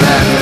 Yeah.